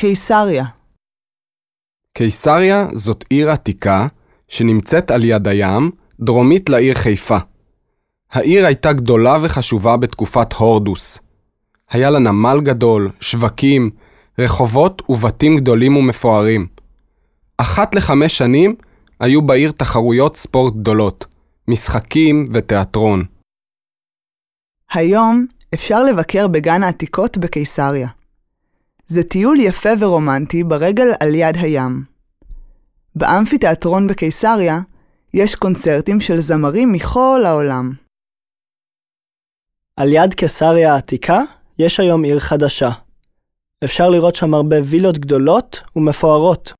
קיסריה. קיסריה זאת עיר עתיקה שנמצאת על יד הים, דרומית לעיר חיפה. העיר הייתה גדולה וחשובה בתקופת הורדוס. היה לה נמל גדול, שווקים, רחובות ובתים גדולים ומפוארים. אחת לחמש שנים היו בעיר תחרויות ספורט גדולות, משחקים ותיאטרון. היום אפשר לבקר בגן העתיקות בקיסריה. זה טיול יפה ורומנטי ברגל על יד הים. באמפיתיאטרון בקיסריה יש קונצרטים של זמרים מכל העולם. על יד קיסריה העתיקה יש היום עיר חדשה. אפשר לראות שם הרבה וילות גדולות ומפוארות.